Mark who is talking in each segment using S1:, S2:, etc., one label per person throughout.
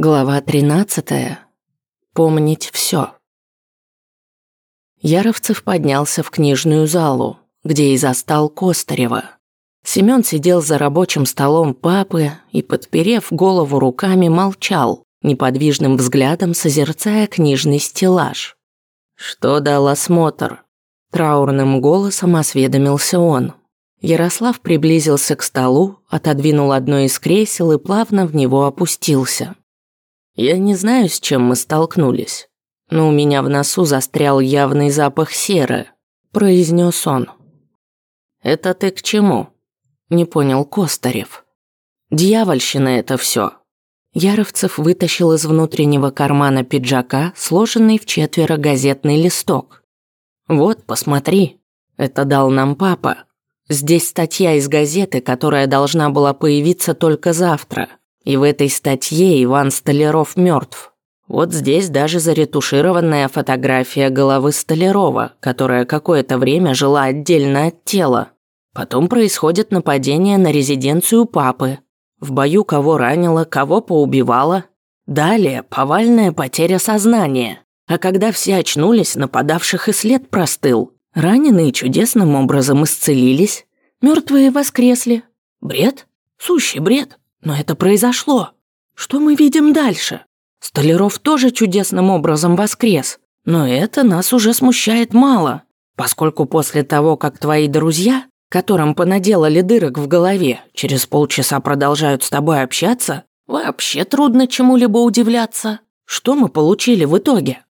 S1: Глава 13. Помнить все. Яровцев поднялся в книжную залу, где и застал Костарева. Семён сидел за рабочим столом папы и, подперев голову руками, молчал, неподвижным взглядом созерцая книжный стеллаж. «Что дал осмотр?» Траурным голосом осведомился он. Ярослав приблизился к столу, отодвинул одно из кресел и плавно в него опустился. Я не знаю, с чем мы столкнулись, но у меня в носу застрял явный запах серы, произнес он. Это ты к чему? Не понял Костарев. Дьявольщина это все. Яровцев вытащил из внутреннего кармана пиджака сложенный в четверо газетный листок. Вот, посмотри, это дал нам папа. Здесь статья из газеты, которая должна была появиться только завтра. И в этой статье Иван Столяров мертв. Вот здесь даже заретушированная фотография головы Столярова, которая какое-то время жила отдельно от тела. Потом происходит нападение на резиденцию папы. В бою кого ранило, кого поубивало. Далее повальная потеря сознания. А когда все очнулись, нападавших и след простыл. Раненые чудесным образом исцелились. Мертвые воскресли. Бред? Сущий бред. Но это произошло. Что мы видим дальше? Столяров тоже чудесным образом воскрес. Но это нас уже смущает мало, поскольку после того, как твои друзья, которым понаделали дырок в голове, через полчаса продолжают с тобой общаться, вообще трудно чему-либо удивляться. Что мы получили в итоге?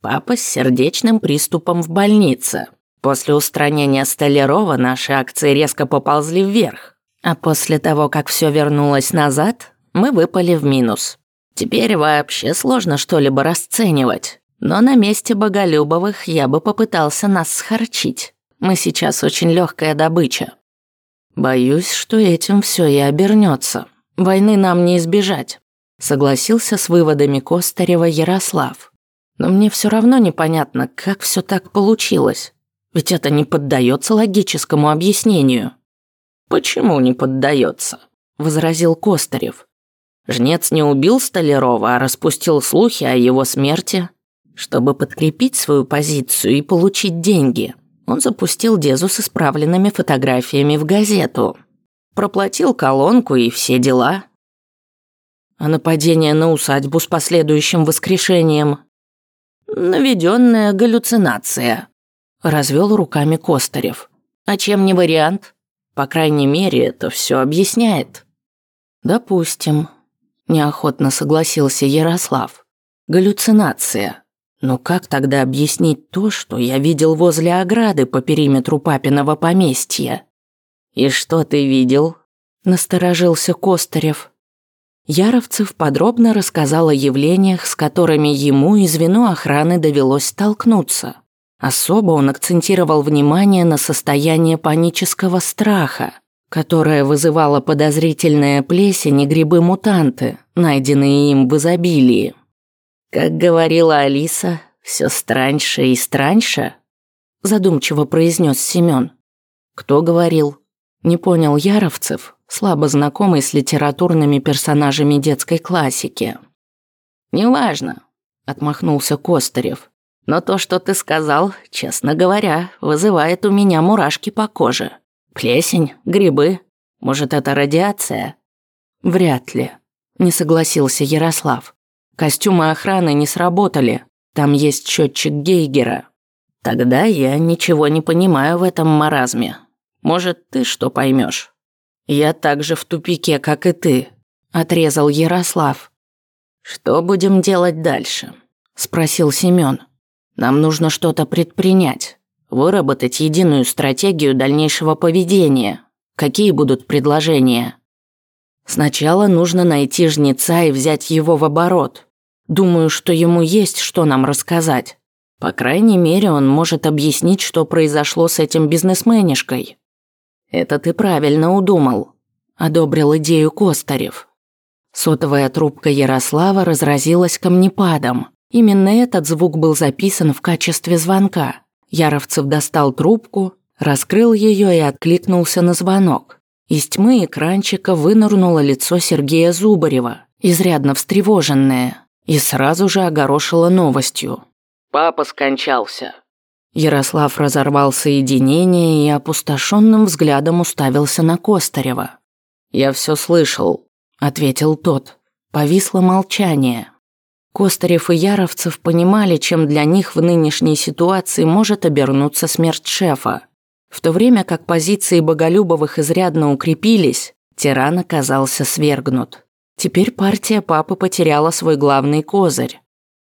S1: Папа с сердечным приступом в больнице. После устранения Столярова наши акции резко поползли вверх. А после того, как все вернулось назад, мы выпали в минус. Теперь вообще сложно что-либо расценивать. Но на месте Боголюбовых я бы попытался нас схорчить. Мы сейчас очень легкая добыча. Боюсь, что этим все и обернется. Войны нам не избежать. Согласился с выводами Костарева Ярослав. Но мне все равно непонятно, как все так получилось. Ведь это не поддается логическому объяснению. «Почему не поддается?» – возразил Костарев. Жнец не убил Столярова, а распустил слухи о его смерти. Чтобы подкрепить свою позицию и получить деньги, он запустил Дезу с исправленными фотографиями в газету. Проплатил колонку и все дела. А нападение на усадьбу с последующим воскрешением? Наведенная галлюцинация. Развел руками Костарев. А чем не вариант? По крайней мере, это все объясняет. Допустим, неохотно согласился Ярослав. Галлюцинация. Но как тогда объяснить то, что я видел возле ограды по периметру папиного поместья? И что ты видел? Насторожился Костарев. Яровцев подробно рассказал о явлениях, с которыми ему и звену охраны довелось столкнуться. Особо он акцентировал внимание на состояние панического страха, которое вызывало подозрительная плесень и грибы-мутанты, найденные им в изобилии. Как говорила Алиса, все страньше и страньше, задумчиво произнес Семен. Кто говорил? Не понял Яровцев, слабо знакомый с литературными персонажами детской классики. «Неважно», — отмахнулся Костарев. Но то, что ты сказал, честно говоря, вызывает у меня мурашки по коже. Плесень, грибы. Может, это радиация? Вряд ли, не согласился Ярослав. Костюмы охраны не сработали. Там есть счетчик Гейгера. Тогда я ничего не понимаю в этом маразме. Может, ты что поймешь? Я так же в тупике, как и ты, отрезал Ярослав. Что будем делать дальше? спросил Семён. Нам нужно что-то предпринять, выработать единую стратегию дальнейшего поведения. Какие будут предложения? Сначала нужно найти жнеца и взять его в оборот. Думаю, что ему есть что нам рассказать. По крайней мере, он может объяснить, что произошло с этим бизнесменишкой. Это ты правильно удумал, одобрил идею Костарев. Сотовая трубка Ярослава разразилась камнепадом. Именно этот звук был записан в качестве звонка. Яровцев достал трубку, раскрыл ее и откликнулся на звонок. Из тьмы экранчика вынырнуло лицо Сергея Зубарева изрядно встревоженная, и сразу же огорошила новостью.
S2: «Папа скончался».
S1: Ярослав разорвал соединение и опустошенным взглядом уставился на Костарева.
S2: «Я все слышал», —
S1: ответил тот. Повисло молчание. Костарев и Яровцев понимали, чем для них в нынешней ситуации может обернуться смерть шефа. В то время как позиции Боголюбовых изрядно укрепились, тиран оказался свергнут. Теперь партия папы потеряла свой главный козырь.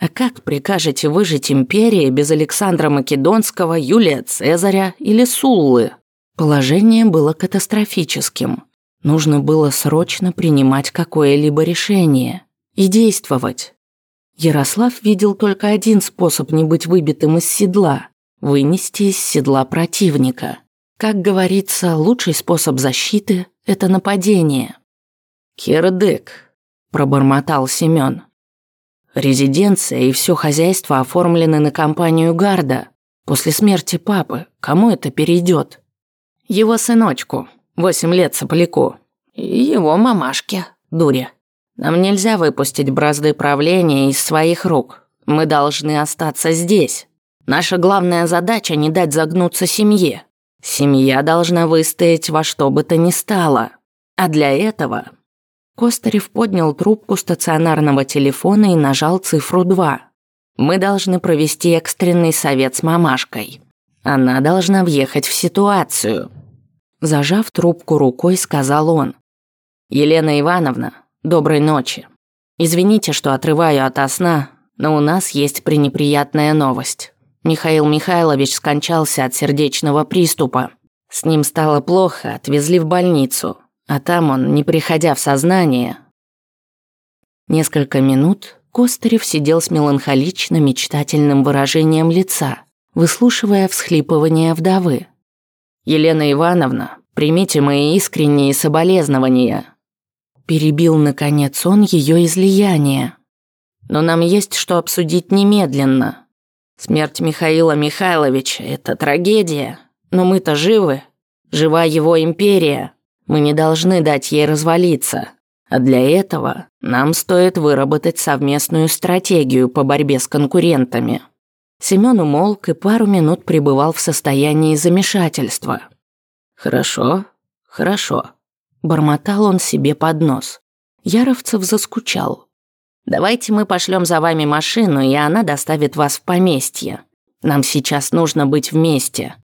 S1: А как прикажете выжить империи без Александра Македонского, Юлия Цезаря или Суллы? Положение было катастрофическим. Нужно было срочно принимать какое-либо решение и действовать. Ярослав видел только один способ не быть выбитым из седла – вынести из седла противника. Как говорится, лучший способ защиты – это нападение.
S2: «Кирдык», – пробормотал Семён. «Резиденция и все хозяйство оформлены на компанию Гарда. После смерти папы кому это перейдет?
S1: Его сыночку, восемь лет сопляку, его мамашке, дуре. Нам нельзя выпустить бразды правления из своих рук. Мы должны остаться здесь. Наша главная задача – не дать загнуться семье. Семья должна выстоять во что бы то ни стало. А для этого... Костарев поднял трубку стационарного телефона и нажал цифру 2. Мы должны провести экстренный совет с мамашкой. Она должна въехать в ситуацию. Зажав трубку рукой, сказал он. «Елена Ивановна, Доброй ночи. Извините, что отрываю от сна, но у нас есть пренеприятная новость. Михаил Михайлович скончался от сердечного приступа. С ним стало плохо, отвезли в больницу, а там он, не приходя в сознание... Несколько минут Костарев сидел с меланхолично-мечтательным выражением лица, выслушивая всхлипывания вдовы. «Елена Ивановна, примите мои искренние соболезнования. Перебил, наконец, он ее излияние. Но нам есть что обсудить немедленно. Смерть Михаила Михайловича – это трагедия. Но мы-то живы. Жива его империя. Мы не должны дать ей развалиться. А для этого нам стоит выработать совместную стратегию по борьбе с конкурентами. Семён умолк и пару минут пребывал в состоянии замешательства. «Хорошо, хорошо», Бормотал он себе под нос. Яровцев заскучал. «Давайте мы пошлем за вами машину, и она доставит вас в поместье. Нам сейчас нужно быть вместе.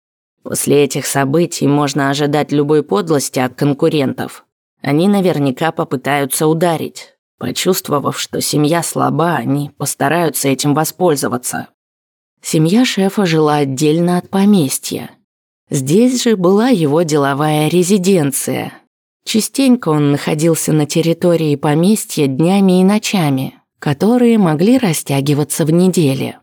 S1: После этих событий можно ожидать любой подлости от конкурентов. Они наверняка попытаются ударить. Почувствовав, что семья слаба, они постараются этим воспользоваться. Семья шефа жила отдельно от поместья. Здесь же была его деловая резиденция, Частенько он находился на территории поместья днями и ночами, которые могли растягиваться в неделе.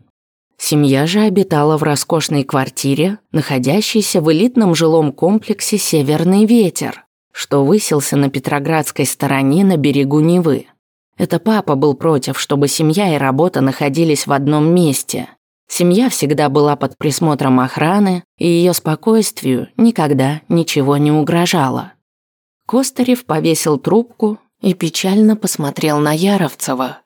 S1: Семья же обитала в роскошной квартире, находящейся в элитном жилом комплексе «Северный ветер», что высился на Петроградской стороне на берегу Невы. Это папа был против, чтобы семья и работа находились в одном месте. Семья всегда была под присмотром охраны, и ее спокойствию никогда ничего не угрожало. Костарев повесил трубку и печально посмотрел на Яровцева.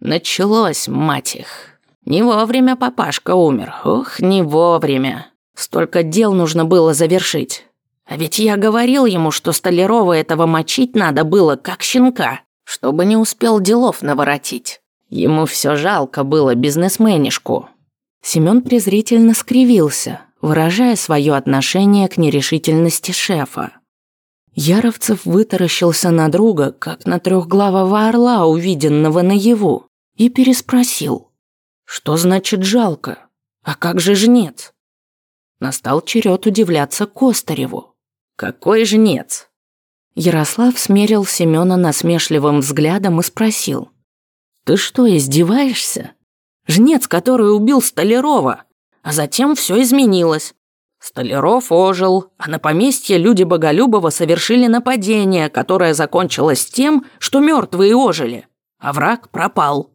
S1: Началось, мать их. Не вовремя папашка умер. Ох, не вовремя. Столько дел нужно было завершить. А ведь я говорил ему, что Столярова этого мочить надо было, как щенка, чтобы не успел делов наворотить. Ему все жалко было бизнесменишку. Семён презрительно скривился, выражая свое отношение к нерешительности шефа. Яровцев вытаращился на друга, как на трехглавого орла, увиденного наяву, и переспросил. «Что значит жалко? А как же жнец?» Настал черед удивляться Костареву. «Какой жнец?» Ярослав смерил Семёна насмешливым взглядом и спросил. «Ты что, издеваешься? Жнец, который убил Столярова, а затем все изменилось. Столяров ожил, а на поместье люди Боголюбова совершили нападение, которое закончилось тем, что мертвые ожили, а враг пропал.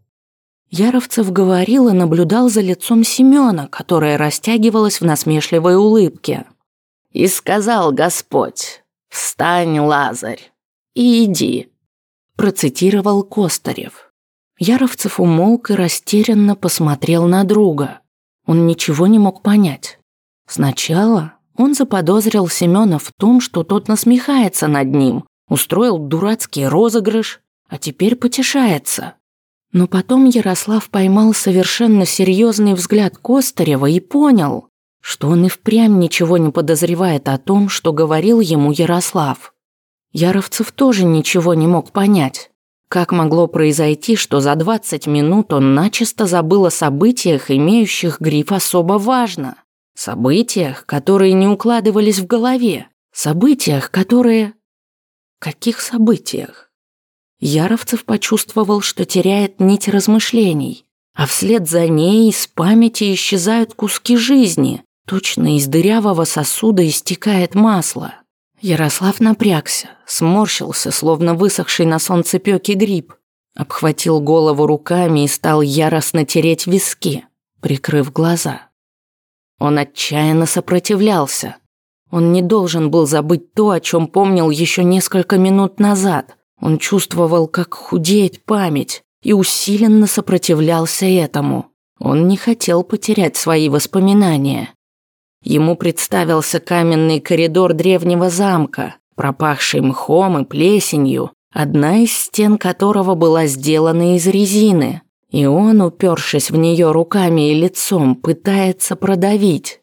S1: Яровцев говорил и наблюдал за лицом Семёна, которое растягивалось в насмешливой улыбке. «И сказал Господь, встань, Лазарь, и иди». процитировал Костарев. Яровцев умолк и растерянно посмотрел на друга. Он ничего не мог понять. Сначала он заподозрил Семёна в том, что тот насмехается над ним, устроил дурацкий розыгрыш, а теперь потешается. Но потом Ярослав поймал совершенно серьезный взгляд Костарева и понял, что он и впрямь ничего не подозревает о том, что говорил ему Ярослав. Яровцев тоже ничего не мог понять. Как могло произойти, что за 20 минут он начисто забыл о событиях, имеющих гриф «особо важно»? Событиях, которые не укладывались в голове. Событиях, которые... Каких событиях? Яровцев почувствовал, что теряет нить размышлений, а вслед за ней из памяти исчезают куски жизни, точно из дырявого сосуда истекает масло. Ярослав напрягся, сморщился, словно высохший на солнце пёки гриб, обхватил голову руками и стал яростно тереть виски, прикрыв глаза. Он отчаянно сопротивлялся. Он не должен был забыть то, о чем помнил еще несколько минут назад. Он чувствовал, как худеет память, и усиленно сопротивлялся этому. Он не хотел потерять свои воспоминания. Ему представился каменный коридор древнего замка, пропахший мхом и плесенью, одна из стен которого была сделана из резины, и он, упершись в нее руками и лицом, пытается продавить.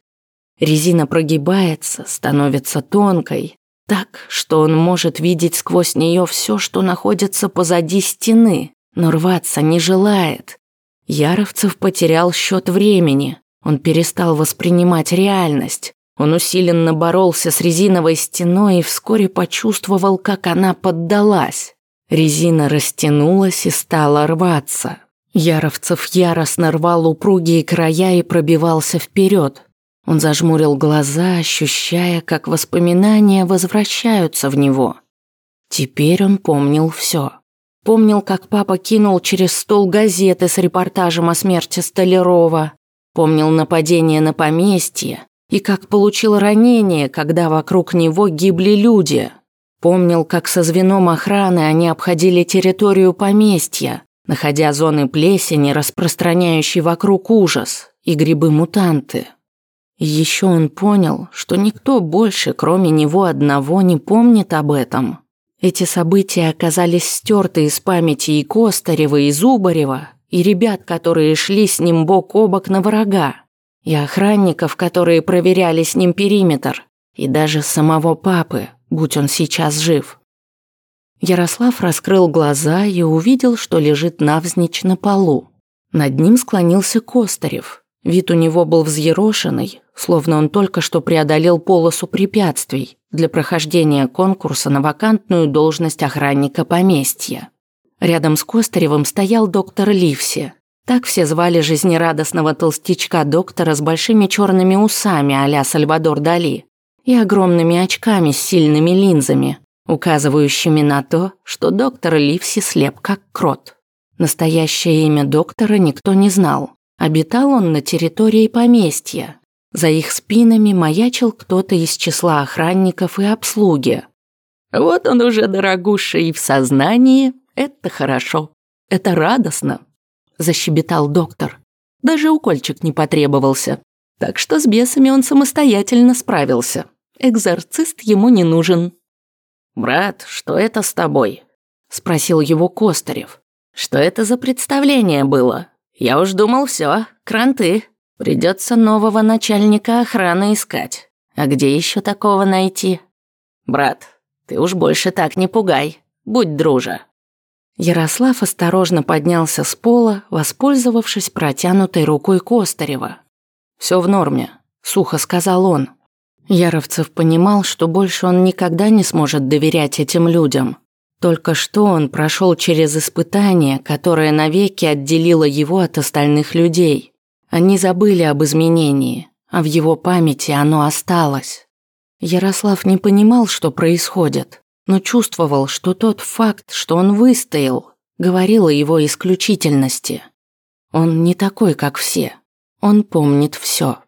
S1: Резина прогибается, становится тонкой, так, что он может видеть сквозь нее все, что находится позади стены, но рваться не желает. Яровцев потерял счет времени, он перестал воспринимать реальность. Он усиленно боролся с резиновой стеной и вскоре почувствовал, как она поддалась. Резина растянулась и стала рваться. Яровцев яростно рвал упругие края и пробивался вперед. Он зажмурил глаза, ощущая, как воспоминания возвращаются в него. Теперь он помнил все. Помнил, как папа кинул через стол газеты с репортажем о смерти Столярова, Помнил нападение на поместье и как получил ранение, когда вокруг него гибли люди. Помнил, как со звеном охраны они обходили территорию поместья, находя зоны плесени, распространяющие вокруг ужас, и грибы-мутанты. Еще он понял, что никто больше, кроме него одного, не помнит об этом. Эти события оказались стерты из памяти и Костарева, и Зубарева, и ребят, которые шли с ним бок о бок на врага, и охранников, которые проверяли с ним периметр, и даже самого папы, будь он сейчас жив. Ярослав раскрыл глаза и увидел, что лежит навзничь на полу. Над ним склонился Костарев. Вид у него был взъерошенный, словно он только что преодолел полосу препятствий для прохождения конкурса на вакантную должность охранника поместья. Рядом с Костаревым стоял доктор Ливси. Так все звали жизнерадостного толстячка-доктора с большими черными усами а Сальвадор Дали и огромными очками с сильными линзами, указывающими на то, что доктор Ливси слеп как крот. Настоящее имя доктора никто не знал. Обитал он на территории поместья. За их спинами маячил кто-то из числа охранников и обслуги. «Вот он уже, дорогуша, и в сознании», это хорошо. Это радостно, защебетал доктор. Даже укольчик не потребовался. Так что с бесами он самостоятельно справился. Экзорцист ему не нужен. «Брат, что это с тобой?» – спросил его Костарев. «Что это за представление было? Я уж думал, все, кранты. Придется нового начальника охраны искать. А где еще такого найти? Брат, ты уж больше так не пугай. Будь дружа». Ярослав осторожно поднялся с пола, воспользовавшись протянутой рукой Костарева. «Все в норме», – сухо сказал он. Яровцев понимал, что больше он никогда не сможет доверять этим людям. Только что он прошел через испытание, которое навеки отделило его от остальных людей. Они забыли об изменении, а в его памяти оно осталось. Ярослав не понимал, что происходит но чувствовал, что тот факт, что он выстоял, говорил о его исключительности. Он не такой, как все. Он помнит все.